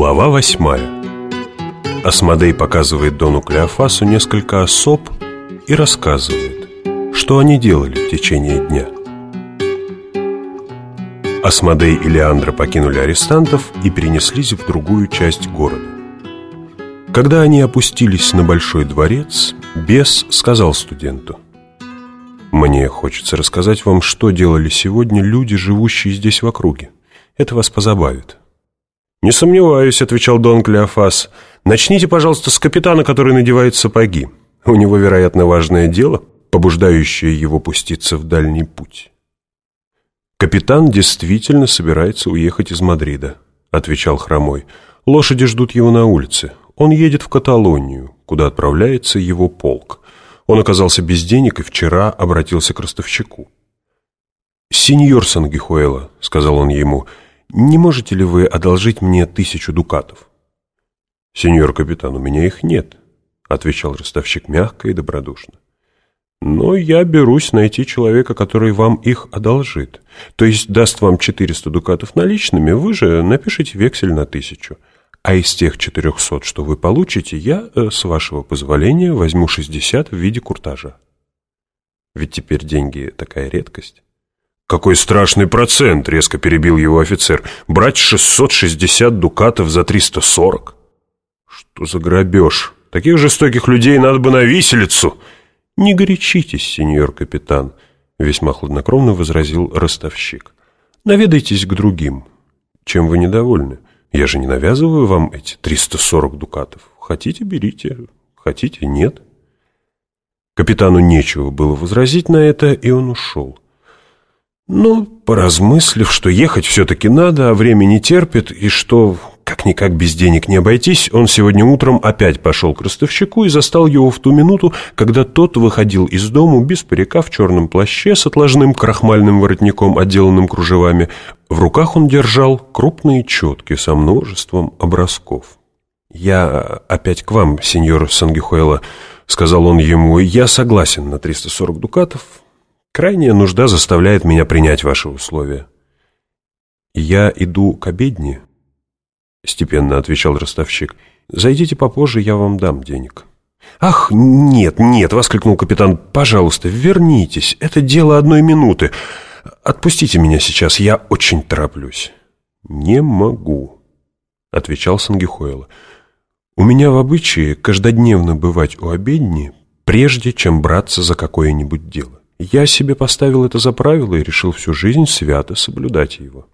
Глава восьмая Асмодей показывает Дону Клеофасу несколько особ и рассказывает, что они делали в течение дня. Асмодей и Леандра покинули арестантов и перенеслись в другую часть города. Когда они опустились на большой дворец, бес сказал студенту «Мне хочется рассказать вам, что делали сегодня люди, живущие здесь в округе. Это вас позабавит». «Не сомневаюсь», — отвечал Дон Клеофас. «Начните, пожалуйста, с капитана, который надевает сапоги. У него, вероятно, важное дело, побуждающее его пуститься в дальний путь». «Капитан действительно собирается уехать из Мадрида», — отвечал Хромой. «Лошади ждут его на улице. Он едет в Каталонию, куда отправляется его полк. Он оказался без денег и вчера обратился к ростовщику». «Сеньор Сангихуэла», — сказал он ему, — не можете ли вы одолжить мне тысячу дукатов?» «Сеньор капитан, у меня их нет», — отвечал ростовщик мягко и добродушно. «Но я берусь найти человека, который вам их одолжит, то есть даст вам 400 дукатов наличными, вы же напишите вексель на тысячу. А из тех 400, что вы получите, я, э, с вашего позволения, возьму 60 в виде куртажа. Ведь теперь деньги такая редкость». «Какой страшный процент!» — резко перебил его офицер. «Брать 660 дукатов за 340?» «Что за грабеж? Таких жестоких людей надо бы на виселицу!» «Не горячитесь, сеньор капитан», — весьма хладнокровно возразил ростовщик. «Наведайтесь к другим. Чем вы недовольны? Я же не навязываю вам эти 340 дукатов. Хотите — берите, хотите — нет». Капитану нечего было возразить на это, и он ушел. Ну, поразмыслив, что ехать все-таки надо, а время не терпит, и что как-никак без денег не обойтись, он сегодня утром опять пошел к ростовщику и застал его в ту минуту, когда тот выходил из дому без парика в черном плаще с отложным крахмальным воротником, отделанным кружевами. В руках он держал крупные четки со множеством образков. «Я опять к вам, сеньор Сангихуэла», — сказал он ему, — «я согласен на 340 дукатов, Крайняя нужда заставляет меня принять ваши условия. «Я иду к обедне», — степенно отвечал ростовщик. «Зайдите попозже, я вам дам денег». «Ах, нет, нет!» — воскликнул капитан. «Пожалуйста, вернитесь. Это дело одной минуты. Отпустите меня сейчас, я очень тороплюсь». «Не могу», — отвечал Сангихуэла. «У меня в обычае каждодневно бывать у обедни, прежде чем браться за какое-нибудь дело. Я себе поставил это за правило и решил всю жизнь свято соблюдать его.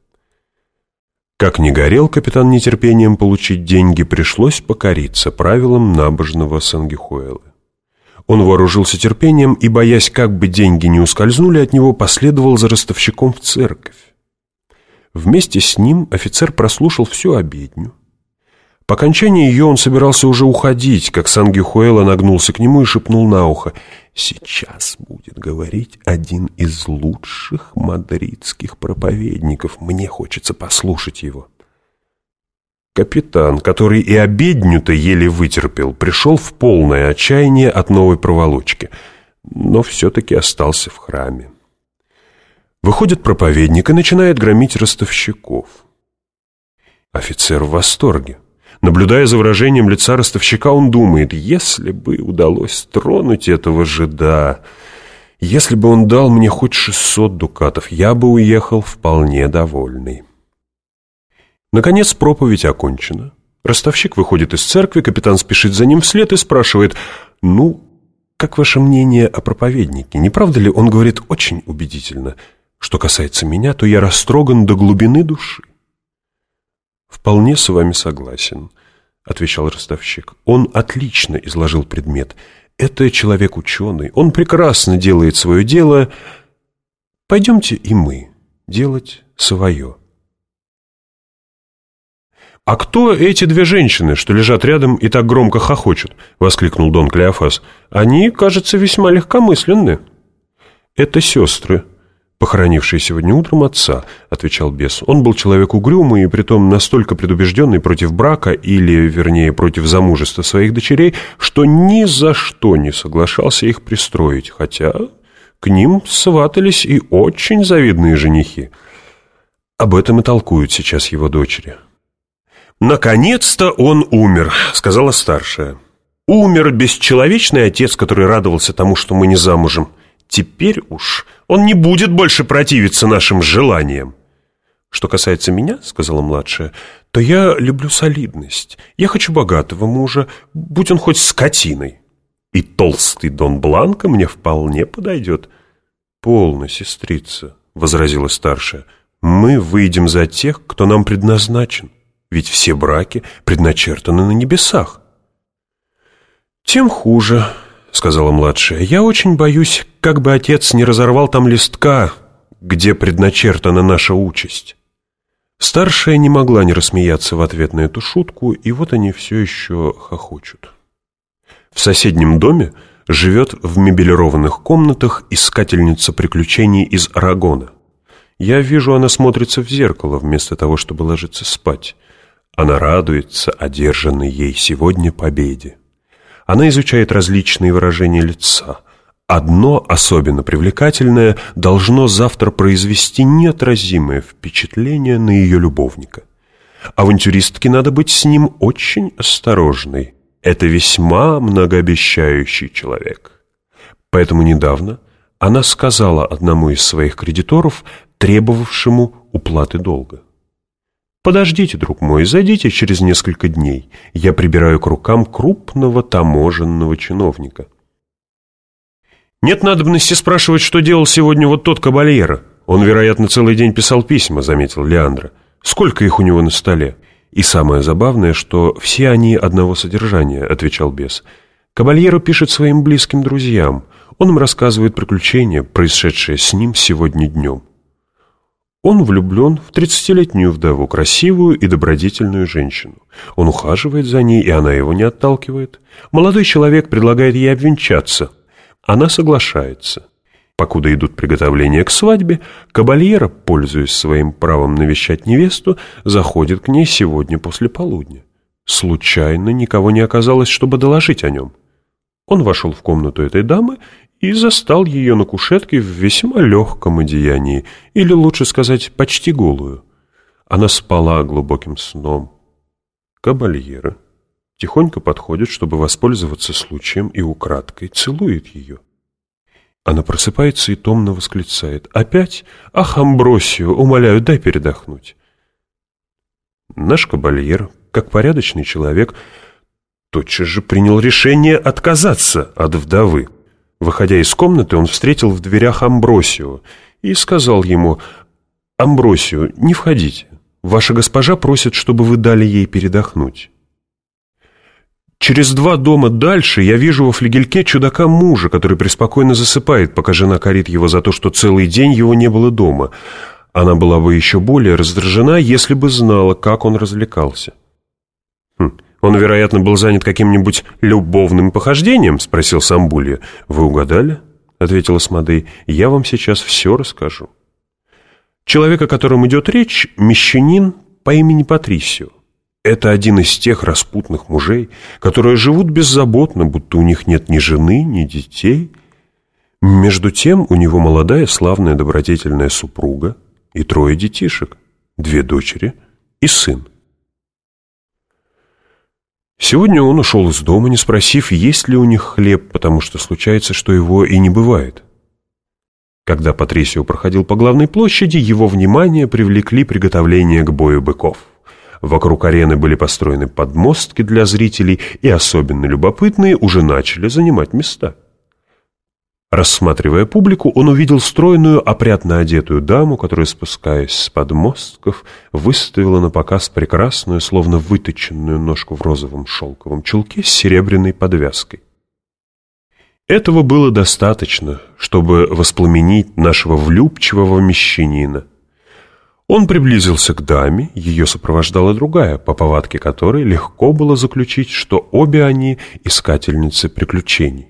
Как ни горел капитан нетерпением получить деньги, пришлось покориться правилам набожного Сангихуэлы. Он вооружился терпением и, боясь, как бы деньги не ускользнули от него, последовал за ростовщиком в церковь. Вместе с ним офицер прослушал всю обедню, по окончании ее он собирался уже уходить, как Сангюхуэла нагнулся к нему и шепнул на ухо. «Сейчас будет говорить один из лучших мадридских проповедников. Мне хочется послушать его». Капитан, который и обедню-то еле вытерпел, пришел в полное отчаяние от новой проволочки, но все-таки остался в храме. Выходит проповедник и начинает громить ростовщиков. Офицер в восторге. Наблюдая за выражением лица ростовщика, он думает, если бы удалось тронуть этого жида, если бы он дал мне хоть шестьсот дукатов, я бы уехал вполне довольный. Наконец проповедь окончена. Ростовщик выходит из церкви, капитан спешит за ним вслед и спрашивает, «Ну, как ваше мнение о проповеднике? Не правда ли он говорит очень убедительно? Что касается меня, то я растроган до глубины души. «Вполне с вами согласен», — отвечал ростовщик. «Он отлично изложил предмет. Это человек ученый. Он прекрасно делает свое дело. Пойдемте и мы делать свое». «А кто эти две женщины, что лежат рядом и так громко хохочут?» — воскликнул Дон Клеофас. «Они, кажется, весьма легкомысленны». «Это сестры», похоронивший сегодня утром отца», — отвечал бес. «Он был человек угрюмый и притом настолько предубежденный против брака или, вернее, против замужества своих дочерей, что ни за что не соглашался их пристроить, хотя к ним сватались и очень завидные женихи. Об этом и толкуют сейчас его дочери». «Наконец-то он умер», — сказала старшая. «Умер бесчеловечный отец, который радовался тому, что мы не замужем. Теперь уж он не будет больше противиться нашим желаниям». «Что касается меня, — сказала младшая, — то я люблю солидность. Я хочу богатого мужа, будь он хоть скотиной. И толстый Дон Бланко мне вполне подойдет». «Полно, сестрица», — возразила старшая, — «мы выйдем за тех, кто нам предназначен, ведь все браки предначертаны на небесах». «Тем хуже», — сказала младшая, — «я очень боюсь, как бы отец не разорвал там листка, где предначертана наша участь». Старшая не могла не рассмеяться в ответ на эту шутку, и вот они все еще хохочут. В соседнем доме живет в мебелированных комнатах искательница приключений из Арагона. Я вижу, она смотрится в зеркало вместо того, чтобы ложиться спать. Она радуется одержанной ей сегодня победе. Она изучает различные выражения лица – Одно особенно привлекательное должно завтра произвести неотразимое впечатление на ее любовника. Авантюристке надо быть с ним очень осторожной. Это весьма многообещающий человек. Поэтому недавно она сказала одному из своих кредиторов, требовавшему уплаты долга. «Подождите, друг мой, зайдите через несколько дней. Я прибираю к рукам крупного таможенного чиновника». «Нет надобности спрашивать, что делал сегодня вот тот кабальера. Он, вероятно, целый день писал письма», — заметил Леандра. «Сколько их у него на столе?» «И самое забавное, что все они одного содержания», — отвечал бес. «Кабальеро пишет своим близким друзьям. Он им рассказывает приключения, происшедшие с ним сегодня днем. Он влюблен в тридцатилетнюю вдову, красивую и добродетельную женщину. Он ухаживает за ней, и она его не отталкивает. Молодой человек предлагает ей обвенчаться — она соглашается. Покуда идут приготовления к свадьбе, кабальера, пользуясь своим правом навещать невесту, заходит к ней сегодня после полудня. Случайно никого не оказалось, чтобы доложить о нем. Он вошел в комнату этой дамы и застал ее на кушетке в весьма легком одеянии, или, лучше сказать, почти голую. Она спала глубоким сном. Кабальера тихонько подходит, чтобы воспользоваться случаем, и украдкой целует ее. Она просыпается и томно восклицает. «Опять? Ах, Амбросию, умоляю, дай передохнуть». Наш кабальер, как порядочный человек, тотчас же принял решение отказаться от вдовы. Выходя из комнаты, он встретил в дверях Амбросию и сказал ему, «Амбросию, не входите. Ваша госпожа просит, чтобы вы дали ей передохнуть». Через два дома дальше я вижу во флигельке чудака мужа, который преспокойно засыпает, пока жена корит его за то, что целый день его не было дома. Она была бы еще более раздражена, если бы знала, как он развлекался. «Хм, «Он, вероятно, был занят каким-нибудь любовным похождением?» — спросил Самбулья. «Вы угадали?» — ответила Смодей. «Я вам сейчас все расскажу». Человек, о котором идет речь, мещанин по имени Патрисио. Это один из тех распутных мужей, которые живут беззаботно, будто у них нет ни жены, ни детей. Между тем у него молодая славная добродетельная супруга и трое детишек, две дочери и сын. Сегодня он ушел из дома, не спросив, есть ли у них хлеб, потому что случается, что его и не бывает. Когда Патрисио проходил по главной площади, его внимание привлекли приготовления к бою быков. Вокруг арены были построены подмостки для зрителей, и особенно любопытные уже начали занимать места. Рассматривая публику, он увидел стройную, опрятно одетую даму, которая, спускаясь с подмостков, выставила на показ прекрасную, словно выточенную ножку в розовом шелковом чулке с серебряной подвязкой. Этого было достаточно, чтобы воспламенить нашего влюбчивого мещанина – он приблизился к даме, ее сопровождала другая, по повадке которой легко было заключить, что обе они — искательницы приключений.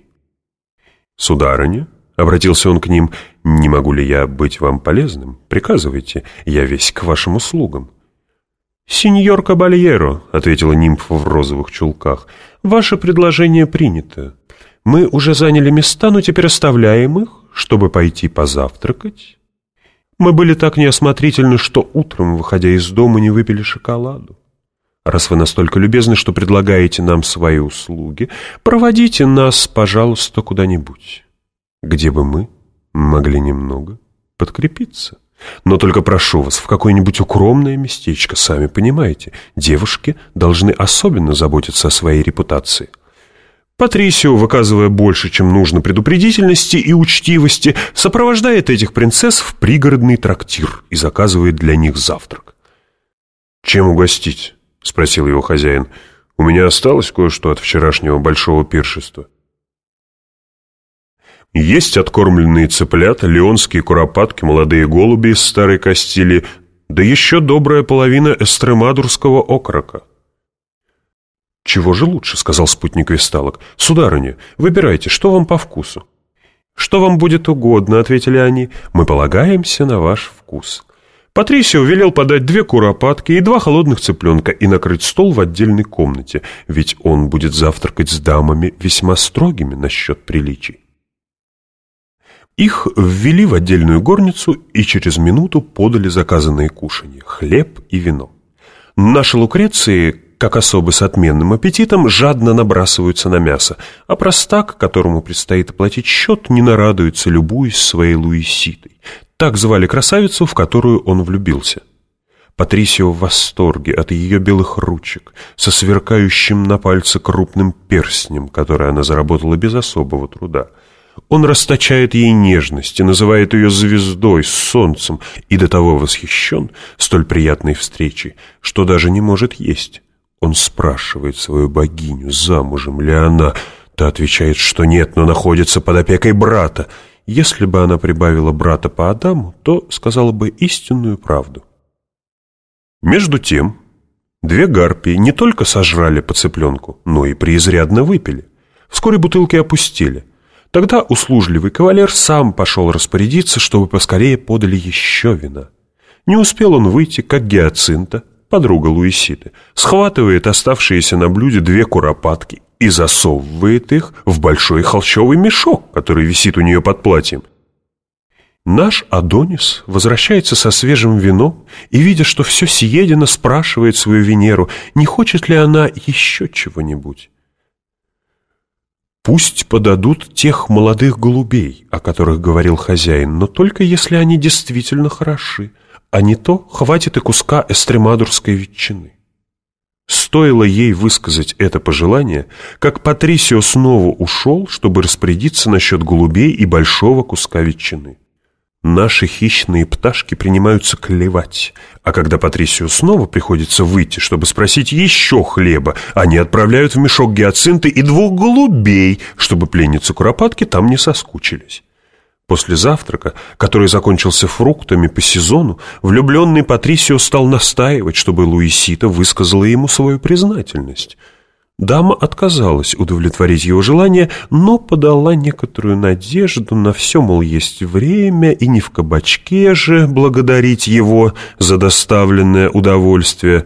«Сударыня», — обратился он к ним, — «не могу ли я быть вам полезным? Приказывайте, я весь к вашим услугам». «Сеньор Кабальеро», — ответила нимфа в розовых чулках, — «ваше предложение принято. Мы уже заняли места, но теперь оставляем их, чтобы пойти позавтракать». Мы были так неосмотрительны, что утром, выходя из дома, не выпили шоколаду. Раз вы настолько любезны, что предлагаете нам свои услуги, проводите нас, пожалуйста, куда-нибудь, где бы мы могли немного подкрепиться. Но только прошу вас, в какое-нибудь укромное местечко, сами понимаете, девушки должны особенно заботиться о своей репутации. Патрисио, выказывая больше, чем нужно предупредительности и учтивости, сопровождает этих принцесс в пригородный трактир и заказывает для них завтрак. «Чем угостить?» — спросил его хозяин. «У меня осталось кое-что от вчерашнего большого пиршества». Есть откормленные цыплята, леонские куропатки, молодые голуби из старой Кастилии, да еще добрая половина эстремадурского окрока. «Чего же лучше?» — сказал спутник Весталок. «Сударыня, выбирайте, что вам по вкусу». «Что вам будет угодно», — ответили они. «Мы полагаемся на ваш вкус». Патрисио велел подать две куропатки и два холодных цыпленка и накрыть стол в отдельной комнате, ведь он будет завтракать с дамами весьма строгими насчет приличий. Их ввели в отдельную горницу и через минуту подали заказанные кушанья – хлеб и вино. Наши лукреции, как особы с отменным аппетитом, жадно набрасываются на мясо, а простак, которому предстоит оплатить счет, не нарадуется, любуясь своей Луиситой. Так звали красавицу, в которую он влюбился. Патрисио в восторге от ее белых ручек, со сверкающим на пальце крупным перстнем, который она заработала без особого труда. Он расточает ей нежность и называет ее звездой, солнцем, и до того восхищен столь приятной встречей, что даже не может есть. Он спрашивает свою богиню, замужем ли она. Та отвечает, что нет, но находится под опекой брата — если бы она прибавила брата по Адаму, то сказала бы истинную правду. Между тем, две гарпии не только сожрали по цыпленку, но и преизрядно выпили. Вскоре бутылки опустили. Тогда услужливый кавалер сам пошел распорядиться, чтобы поскорее подали еще вина. Не успел он выйти, как гиацинта, подруга Луиситы, схватывает оставшиеся на блюде две куропатки и засовывает их в большой холщовый мешок, который висит у нее под платьем. Наш Адонис возвращается со свежим вином и, видя, что все съедено, спрашивает свою Венеру, не хочет ли она еще чего-нибудь. Пусть подадут тех молодых голубей, о которых говорил хозяин, но только если они действительно хороши, а не то хватит и куска эстремадурской ветчины. Стоило ей высказать это пожелание, как Патрисио снова ушел, чтобы распорядиться насчет голубей и большого куска ветчины. Наши хищные пташки принимаются клевать, а когда Патрисио снова приходится выйти, чтобы спросить еще хлеба, они отправляют в мешок гиацинты и двух голубей, чтобы пленницы куропатки там не соскучились. После завтрака, который закончился фруктами по сезону, влюбленный Патрисио стал настаивать, чтобы Луисита высказала ему свою признательность. Дама отказалась удовлетворить его желание, но подала некоторую надежду на все, мол, есть время, и не в кабачке же благодарить его за доставленное удовольствие.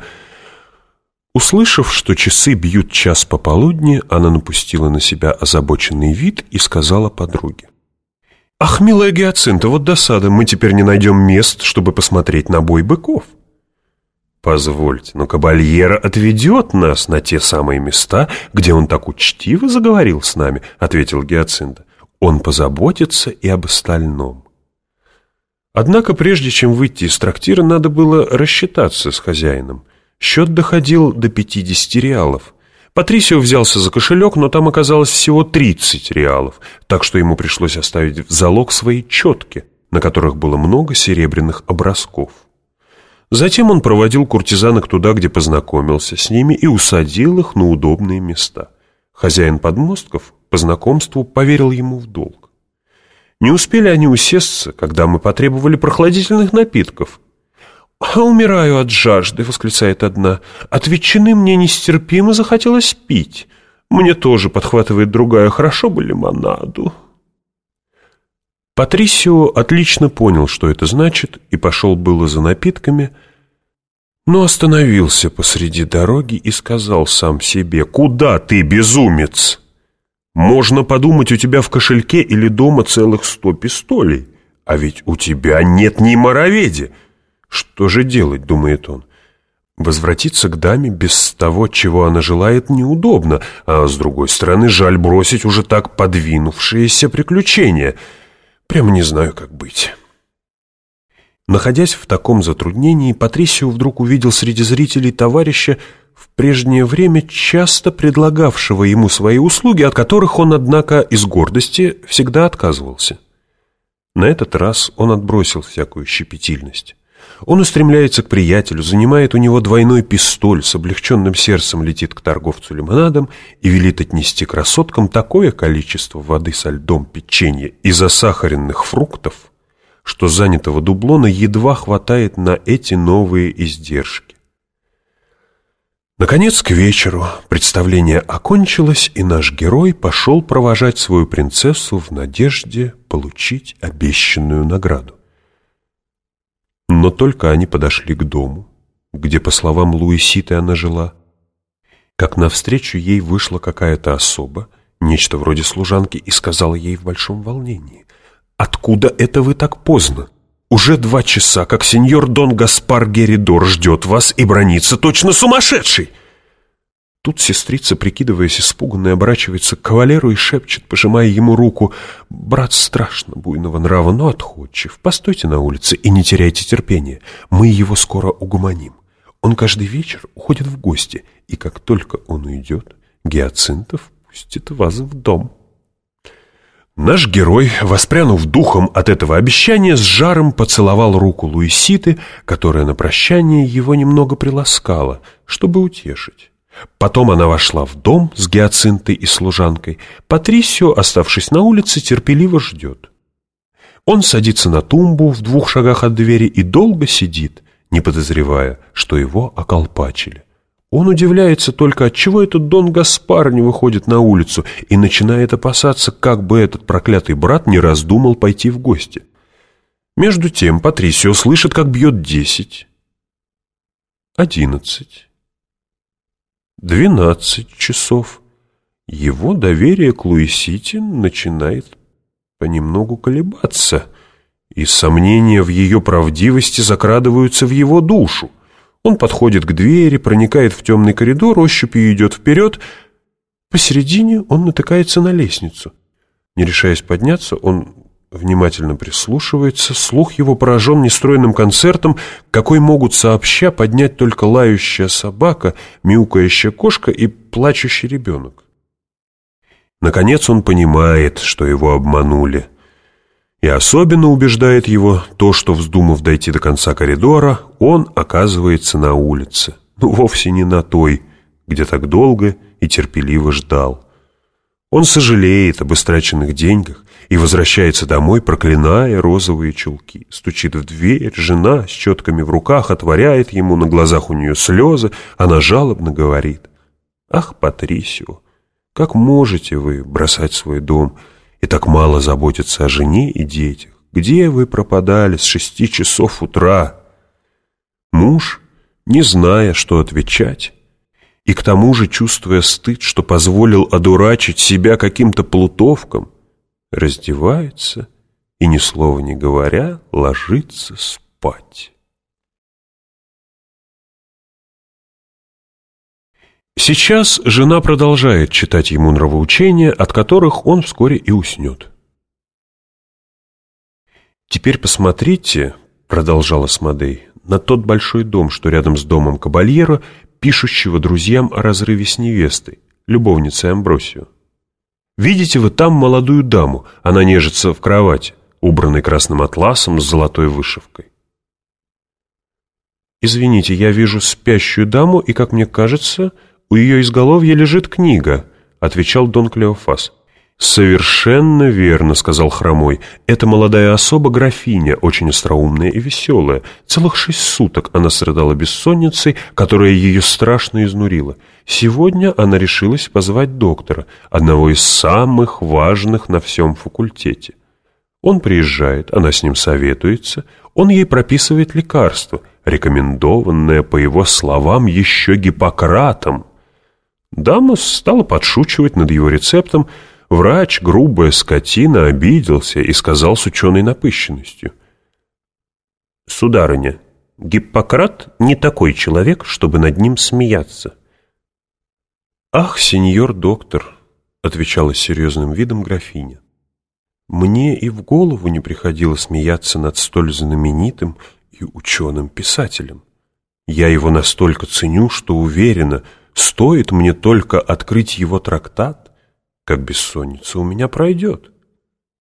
Услышав, что часы бьют час пополудни, она напустила на себя озабоченный вид и сказала подруге. «Ах, милая Гиацинта, вот досада, мы теперь не найдем мест, чтобы посмотреть на бой быков». «Позвольте, но Кабальера отведет нас на те самые места, где он так учтиво заговорил с нами», — ответил Гиацинта. «Он позаботится и об остальном». Однако прежде чем выйти из трактира, надо было рассчитаться с хозяином. Счет доходил до 50 реалов. Патрисио взялся за кошелек, но там оказалось всего 30 реалов, так что ему пришлось оставить в залог свои четки, на которых было много серебряных образков. Затем он проводил куртизанок туда, где познакомился с ними, и усадил их на удобные места. Хозяин подмостков по знакомству поверил ему в долг. Не успели они усесться, когда мы потребовали прохладительных напитков, «А умираю от жажды», — восклицает одна. «От ветчины мне нестерпимо захотелось пить. Мне тоже подхватывает другая. Хорошо бы лимонаду». Патрисио отлично понял, что это значит, и пошел было за напитками, но остановился посреди дороги и сказал сам себе, «Куда ты, безумец? Можно подумать, у тебя в кошельке или дома целых сто пистолей, а ведь у тебя нет ни мороведи». Что же делать, думает он? Возвратиться к даме без того, чего она желает, неудобно, а с другой стороны, жаль бросить уже так подвинувшиеся приключения. Прямо не знаю, как быть. Находясь в таком затруднении, Патрисио вдруг увидел среди зрителей товарища, в прежнее время часто предлагавшего ему свои услуги, от которых он, однако, из гордости всегда отказывался. На этот раз он отбросил всякую щепетильность. Он устремляется к приятелю, занимает у него двойной пистоль, с облегченным сердцем летит к торговцу лимонадом и велит отнести красоткам такое количество воды со льдом, печенья и засахаренных фруктов, что занятого дублона едва хватает на эти новые издержки. Наконец, к вечеру представление окончилось, и наш герой пошел провожать свою принцессу в надежде получить обещанную награду. Но только они подошли к дому, где, по словам Луиситы, она жила, как навстречу ей вышла какая-то особа, нечто вроде служанки, и сказала ей в большом волнении, «Откуда это вы так поздно? Уже два часа, как сеньор Дон Гаспар Геридор ждет вас и бронится точно сумасшедший!» Тут сестрица, прикидываясь испуганной, оборачивается к кавалеру и шепчет, пожимая ему руку. «Брат страшно буйного нрава, но отходчив. Постойте на улице и не теряйте терпения. Мы его скоро угомоним. Он каждый вечер уходит в гости, и как только он уйдет, Гиацинтов пустит вас в дом». Наш герой, воспрянув духом от этого обещания, с жаром поцеловал руку Луиситы, которая на прощание его немного приласкала, чтобы утешить. Потом она вошла в дом с гиацинтой и служанкой. Патрисио, оставшись на улице, терпеливо ждет. Он садится на тумбу в двух шагах от двери и долго сидит, не подозревая, что его околпачили. Он удивляется только, отчего этот Дон Гаспар не выходит на улицу и начинает опасаться, как бы этот проклятый брат не раздумал пойти в гости. Между тем Патрисио слышит, как бьет десять, одиннадцать, Двенадцать часов. Его доверие к Луисите начинает понемногу колебаться, и сомнения в ее правдивости закрадываются в его душу. Он подходит к двери, проникает в темный коридор, ощупью идет вперед. Посередине он натыкается на лестницу. Не решаясь подняться, он внимательно прислушивается, слух его поражен нестройным концертом, какой могут сообща поднять только лающая собака, мяукающая кошка и плачущий ребенок. Наконец он понимает, что его обманули. И особенно убеждает его то, что, вздумав дойти до конца коридора, он оказывается на улице, но вовсе не на той, где так долго и терпеливо ждал. Он сожалеет об истраченных деньгах и возвращается домой, проклиная розовые чулки. Стучит в дверь, жена с четками в руках отворяет ему, на глазах у нее слезы, она жалобно говорит. «Ах, Патрисио, как можете вы бросать свой дом и так мало заботиться о жене и детях? Где вы пропадали с шести часов утра?» Муж, не зная, что отвечать, и к тому же, чувствуя стыд, что позволил одурачить себя каким-то плутовком, раздевается и, ни слова не говоря, ложится спать. Сейчас жена продолжает читать ему нравоучения, от которых он вскоре и уснет. «Теперь посмотрите», — продолжала Смодей, — «на тот большой дом, что рядом с домом Кабальеро, пишущего друзьям о разрыве с невестой, любовницей Амбросио. Видите вы там молодую даму, она нежится в кровати, убранной красным атласом с золотой вышивкой. «Извините, я вижу спящую даму, и, как мне кажется, у ее изголовья лежит книга», — отвечал Дон Клеофас. «Совершенно верно», — сказал Хромой. «Эта молодая особа графиня, очень остроумная и веселая. Целых шесть суток она страдала бессонницей, которая ее страшно изнурила. Сегодня она решилась позвать доктора, одного из самых важных на всем факультете. Он приезжает, она с ним советуется, он ей прописывает лекарство, рекомендованное, по его словам, еще Гиппократом. Дама стала подшучивать над его рецептом, Врач, грубая скотина, обиделся и сказал с ученой напыщенностью. «Сударыня, Гиппократ не такой человек, чтобы над ним смеяться. «Ах, сеньор доктор», — отвечала с серьезным видом графиня, «мне и в голову не приходило смеяться над столь знаменитым и ученым писателем. Я его настолько ценю, что уверена, стоит мне только открыть его трактат, как бессонница у меня пройдет.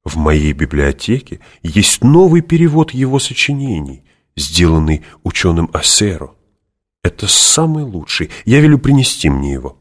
В моей библиотеке есть новый перевод его сочинений, сделанный ученым Ассеро. Это самый лучший. Я велю принести мне его.